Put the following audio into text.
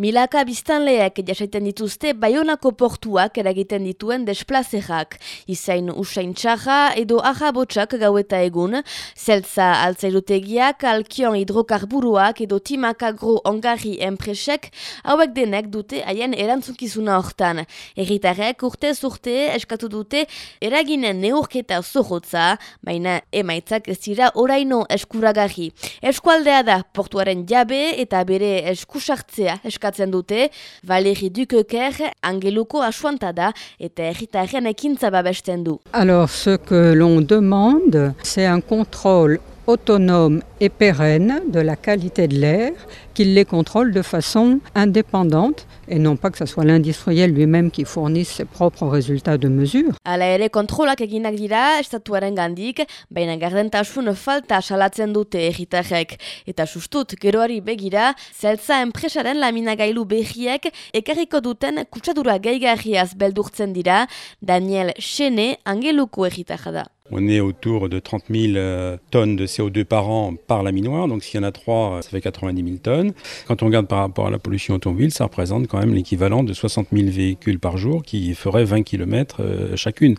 Milaka biztanleak jasaiten dituzte Baionako portuak eragiten dituen desplazerak. Izain usain txaja edo ahabotxak gaueta egun, zeltza altzairutegiak, alkion hidrokarburuak edo timak agro ongarri enpresek, hauek denek dute haien erantzukizuna hortan. Erritarek urte urte eskatu dute eraginen neurketa zorrotza, baina emaitzak ez dira oraino eskuragarri. Eskualdea da portuaren jabe eta bere eskusartzea eskatzen eskatzen dute, Valérie Duqueker angeluko asuanta da eta erritaren ekintza babesten du. Alors, ce que l'on demande, c'est un contrôle autonome et pérenne de la qualité de l'air, qu'il les contrôle de façon indépendante et non pas que ce soit l'industriel lui-même qui fournisse ses propres résultats de mesure. Hala ere kontrolak eginak dira estatuaren gandik, baina gardentasun falta salatzen dute erritarrek. Eta sustut, geroari begira, zeltza enpresaren laminagailu behiek ekarriko duten kutsadura geigarriaz beldurtzen dira, Daniel Chene angeluko erritarra da. On est autour de 30 000 euh, tonnes de CO2 par an par laminoir. Donc s'il y en a 3, ça fait 90 000 tonnes. Quand on regarde par rapport à la pollution automobile, ça représente quand même l'équivalent de 60 000 véhicules par jour qui feraient 20 km euh, chacune.